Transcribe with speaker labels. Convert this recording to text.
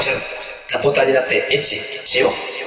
Speaker 1: おしゃれサポーターになってエッチしよう。